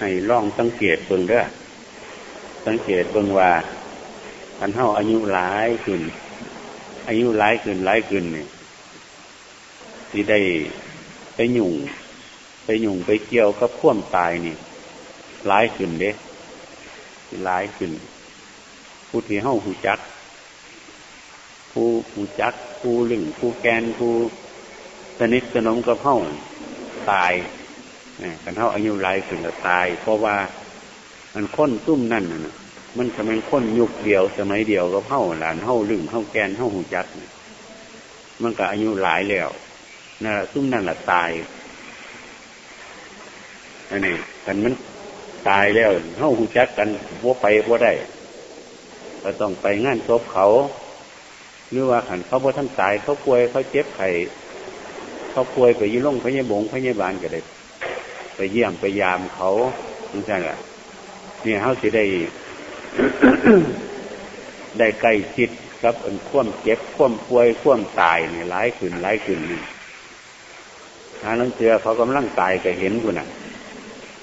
ให้ล่องสังเกตเบิ่งเด้อสังเกตเบิ่งว่าอันเท่าอายุหลายขึ้น อายุหลายขึ้นหลายขึ้นเนี่ยที่ได้ไปหยุ่ง ไปหยุ่งไปเกี่ยวกับพ่วมตายนี่หลายขึ้นเด้หลายขึ้น ผู้ที่เฮ้าหูจัก ผู้หูจัก ผู้ลึงผู้แกนผู้สนิทสนมกับเฮ้าตาย กันเท่าอายุหลายขึ้นแล้วตาย เพราะว่ามันค้นตุ้มนั่นนะมันจะเป็นค้นยุคเดียว สมัยเดียวกับเฮ้าหลานเฮ้าลึงเฮ้าแกนเฮ้าหูจักมันก็อายุหลายแล้วนั่นแหละตุ้มนั่นแหละตายอันนี้กันมันตายแล้วเฮ้าหูจักกันว่าไปว่าได้ก็ต้องไปงานศพเขาหรือว่าขันเขาพอท่านตายเขาป่วยเขาเจ็บไข้เขาป่วยไปยี่ล่งพยาบงพยาบาลก็ได้ ไปเยี่ยมไปยามเขานี่ใช่ไหมเนี่ยเขาจะได้ ได้ใกล้ชิดครับอันคว่ำเจ็บคว่ำป่วยคว่ำตายเนี่ยหลายขึ้นหลายขึ้นนี่ถ้าลังเจือเขากำลังตายก็เห็นคุณน่ะ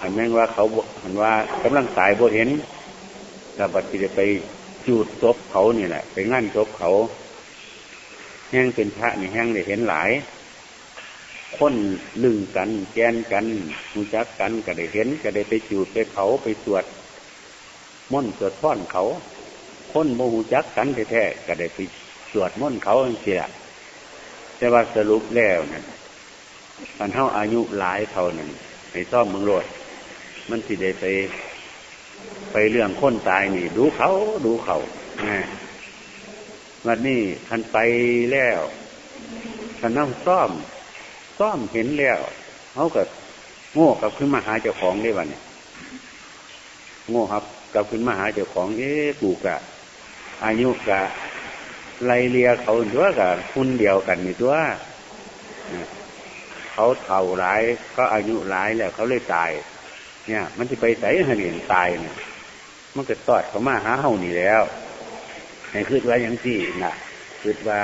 อันแม่งว่าเขาเห็นว่ากำลังตายบ่เห็นแต่บัดจะไปจูดศพเขาเนี่แหละ ไปงั้นศพเขา แห้งเป็นพระนี่แห้งได้เห็นหลาย คนลึ่งกันแกนกันมูจักกันก็ได้เห็นก็ได้ไปจูดไปเผาไปสวดม่นสวดท่อนเขา คนโมหูจักกันแท้ๆก็ได้ไปสวดม่นเขาเสียแต่ว่าสรุปแล้วนั่นมันเท่าอายุหลายเท่านั้นให้ซ่อมมึงโลดมันสิได้ไป ไปเรื่องคนตายนี่ ดูเขาดูเขาวันนี้ท่านไปแล้วท่านนั่งซ่อม ซ่อมเห็นแล้วเขาก็โง่กับขึ้นมาหาเจ้าของได้วันนี้โง่ครับกับขึ้นมาหาเจ้าของเอ๊ะกูกะ อายุกะไลเลียเขาตัวกับคุณเดียวกันนี่ตัวเขาเท่าร้ายก็อายุร้ายแล้วเขาเลยตาย เนี่ย มันจะไปใส่เห็นตายเนี่ยมันก็ตอดเขามาหาเฮานี่แล้วให้คืดว่าอย่างที่น่ะคืดว่า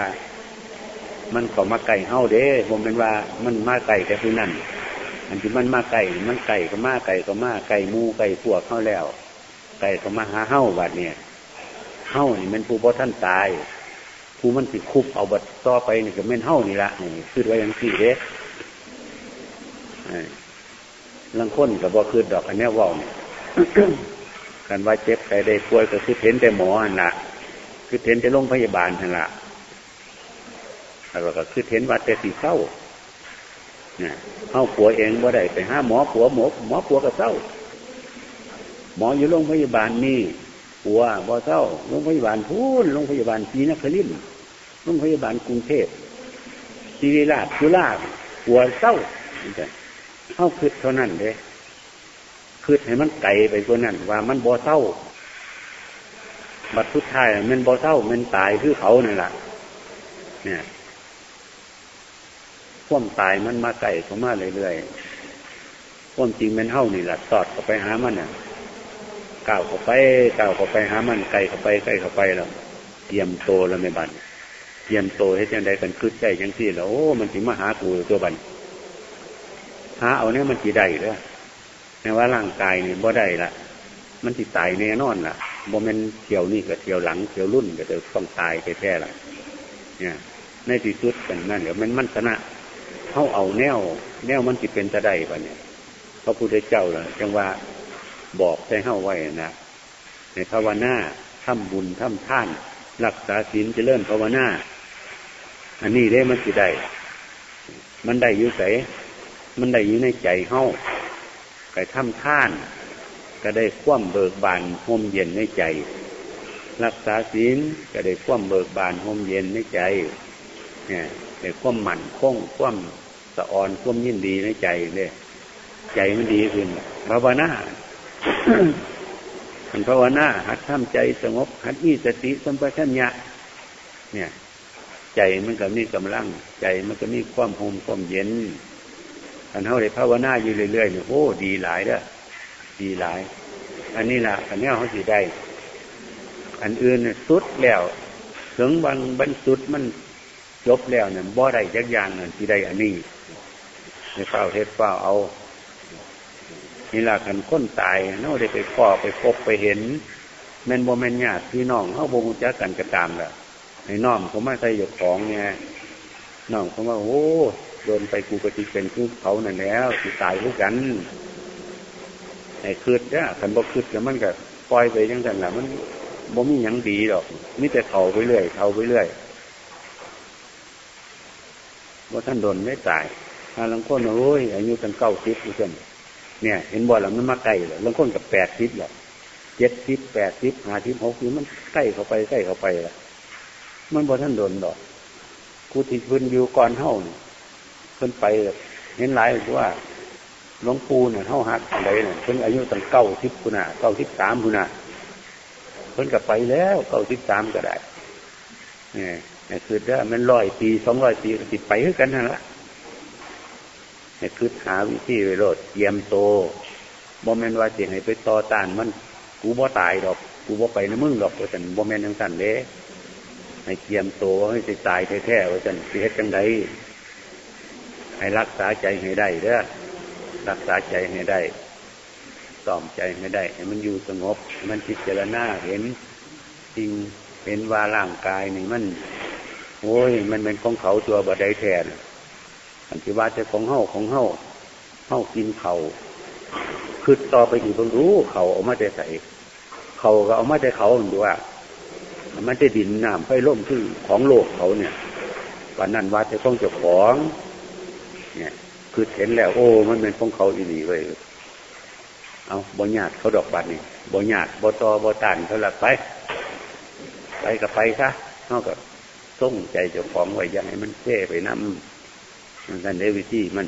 มันก็มาไก่เฮาเด้ผมเป็นว่ามันมาไก่แค่ผู้นั้นอันที่มันมาไก่มันไก่ก็มาไก่ก็มาไก่มูไก่พวกเข้าแล้ว ไก่ก็มาหาเฮาบัดเนี่ยเฮานี่มันผู้บ่ท่านตายผู้มันติดคุบเอาบัดต่อไปนี่ก็เป็นเฮานี่ละนี่คือไว่าอย่างสี่เด้ลังค้นกับบ่คือดอกอันนี้ว่าเนี่ยกันว่าเจ็บใครได้ป่วยก็คือเห็นแต่หมออันละคือเห็นแต่โรงพยาบาลอันละ แล้วก็คือเห็นว่าแต่สีเศร้าเนี่ยเข้าผัวเองว่าได้ไปห้าหมอผัวหมอหมอผัวก็เศร้า หมออยู่โรงพยาบาลนี่ผัวบ่เศร้าโรงพยาบาลพูนโรงพยาบาลพีนครินโรงพยาบาลกรุงเทพศิริราชจุฬาผัวเศร้าเข้าคืดเท่านั้นเลยคืดให้มันไก่ไปกว่านั้นว่ามันบ่เศร้าบัดทุดท้ายมันบ่เศร้ามันตายคือเขาเนี่ยแหละเนี่ย พ่วมตายมันมาไก่เขามาเรื่อยๆพ่วมจริงมันเท่านี่แหละตอดเข้าไปหามันเนี่ยก้าวเข้าไปก้าวเข้าไปหามันไก่เข้าไปไก่เข้าไปแล้วเตรียมโตแล้วไม่บันเตรียมโตให้จังใดกันคืดใจจังสี่แล้วโอ้มันถึงมาหากูตัวบันหาเอาเนี่ยมันจีได้เลยแม้ว่าร่างกายเนี่ยบ่ได้ละมันติดตายแน่นอนล่ะบ่เป็นเที่ยวนี่กับเที่ยวหลังเที่ยวรุ่นก็จะต้องตายไปแท้ละเนี่ยในที่สุดกันนั่นเดี๋ยวมันมันชนะ เขาเอาแนว แนวมันจิเป็นจะได้ปะเนี่ยพระพุทธเจ้าเล่ะจังว่าบอกใจเข้าไว้นะในภาวนาทำบุญทำท่าน รักษาศีลจะเริ่มภาวนาอันนี้ได้มันจิได้ มันได้อยู่ใสมันได้อยู่ในใจเข้าไก่ทำท่าน ก็ได้คว่ำเบิกบานห่มเย็นในใจ รักษาศีลก็ได้คว่ำเบิกบานห่มเย็นในใจเนี่ยได้คว่ำหมั่นคงคว่ำ สะอ่อนควมยินดีในใจเลยใจมันดีขึ้นภาวนาหันภาวนาหัดทำใจสงบ หัดมีสติสัมปชัญญะเนี่ย ใจมันก็มีกำลัง ใจมันก็มีความโฮมความเย็นอันเท่าไรภาวนาอยู่เรื่อยๆเนี่ยโอ้ดีหลายเด้อดีหลาย อันนี้ละอันนี้เขาสิได้ อันอื่นสุดแล้วถึงบางบรรสุดมันจบแล้วเนี่ยบ่ได้ยักอย่างนั่นที่ได้อันนี้ ในเฝ้าเทศเฝ้าเอานี่ละกันค้นตายเนาะได้ไปพ่อไปพบไปเห็นแม่นบ่แม่นญาติพี่น้องเขาบ่งจักกันกระตามแหละไอ้น้องเขาไม่ใช่หยกของไงน้องเขาว่าโอ้โดนไปกูกติเป็นคือเขานั่นแล้วสิตายด้วยกันไอ้คืดเนี่ยขันบ่คืดแล้วมันก็ปล่อยไปยังไงล่ะมันบ่มีหยังดีหรอกมีแต่เขาไปเรื่อยเขาไปเรื่อยว่าท่านโดนไม่ตาย ถ้าลังคนโอ้ยอายุกันเก้าสิบอยู่กันเนี่ย เห็นบ่อแล้วมันมาใกล้เลยลังคนกับแปดสิบหรอกเจ็ดสิบแปดสิบห้าสิบหกสิบมันใกล้เข้าไปใกล้เข้าไปละมันบ่ท่านโดนดอกกูที่พื้นอยู่ก่อนเท่าเนี่ยขึ้นไปเห็นหลายว่าหลวงปู่เนี่ยเท่าหักอะไรเนี่ยเพิ่งอายุตั้งเก้าสิบคุณะเก้าสิบสามคุณะเพิ่นกับไปแล้วเก้าสิบสามก็ได้เนี่ยคือได้มันร้อยปีสองร้อยปีติดไปด้วยกันนั่นละ เนี่ยคือหาวิธีไปโรดเยี่ยมโตบ่แมนว่าเสียงให้ไปต่อต้านมันกูบ่ตายดอก กูบ่ไปในมึงดอกว่าฉันบ่แมนทั้งสันเด้ให้เตรียมโตให้จตายแท้ๆว่าฉันสิเฮ็ดจังไดให้รักษาใจให้ได้เด้อรักษาใจให้ได้ต้อมใจให้ได้ ให้มันอยู่สงบให้มันพิจารณาเห็นจริงเห็นว่าร่างกายนี่มัน โอ้ย มันเป็นของเขาตัวบดได้แทน อันที่ว่าจะของเฮาของเฮาเฮากินเขาคือต่อไปอีกเพิ่งรู้เขาเอามาแต่ใส่เขาก็เอามาแต่เขาดูว่ามันจะดินน้ำไฟล่มขึ้นของโลกเขาเนี่ยวันนั้นว่าจะต้องเจ้าของ เนี่ยคือเห็นแล้ว โอ้ มันเป็นของเขาอีนีไว้เอาบ่ญาติเขาดอกบัตรนี่บ่ญาติบ่ตอบ่ตันเขาละไป ไปกับไปซะเท่ากส่งใจเจ้าของไว้ยังให้มันเท่ไปน้ำ มันกันได้วิธีมัน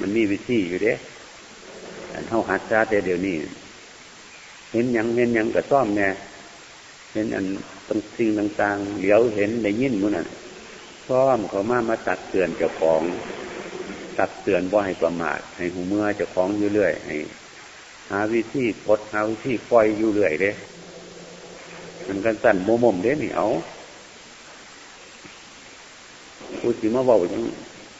มันมีวิธีอยู่เด้อเท่าหัดซาแต่เดี๋ยวนี้ เห็นยังเห็นยังกับซ่อมเนี่ยเห็นอันต้องสิ่งต่างๆ เหลียวเห็นในยินมันน่ะซ่อมเขามามาตัดเตือนเจ้าของตัดเตือนว่าให้ประมาทให้หูเมื่อเจ้าของอยู่เรื่อยให้หาวิธีปลดหาวิธีปล่อยอยู่เรื่อยเด้มันกันสั่นโมมมเด้นี่เอาผู้สิมาบอกยัง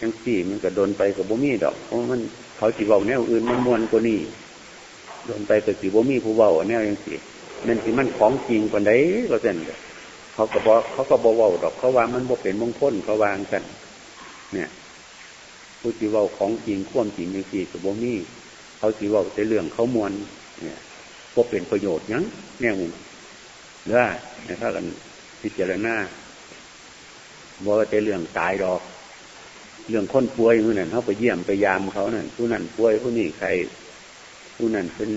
ยังสี่ มันก็โดนไปกับบ่มีดอก เพราะมันเขาสิบอกแนวอื่นมันมวนกว่านี้โดนไปกับสิบ่มีผู้เบาแนวยังสี่นั่นสิมันของจริงกว่าไหนก็เส้นเขาก็บอกเขาก็บอกว่าดอกเขาว่ามันบ่เป็นมงคลเขาวางกัน เนี่ยผู้สิเว้าของจริงข่วมจริงยังสี่กับบ่มีเขาสิเว้าแต่เรื่องเขามวนเนี่ยพวกเป็นประโยชน์ยังแนวเนื้อนะครับกันพิจารณาบอกว่าจะเรื่องตายดอก เรื่องคนป่วยผู้นั้นเขาไปเยี่ยมไปยามเขานั่นผู้นั้นป่วยผู้นี้ใครผู้นั้นเป็น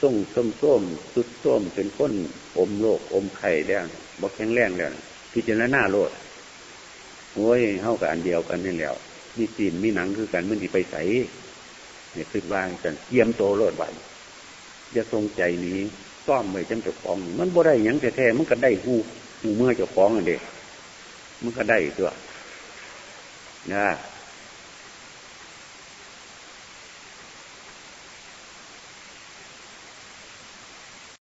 ส้มส้มส้มสุดส้มเป็นคนอมโรคอมไข่แล้วบอกแข็งแรงแล้วพิจารณาโลดโอ้ยเข้ากับอันเดียวกันนี่แล้วมีจีนมีหนังคือกันมันดีไปใสเนี่ยคือวางกันเยี่ยมโตโลดไว้จะทรงใจนี้ซ่อมไว้จังเจ้าของ มันบ่ได้ยังแท้ๆมันก็ได้หูหูเมื่อเจ้าของอันเด็กมันก็ได้ตัว นะ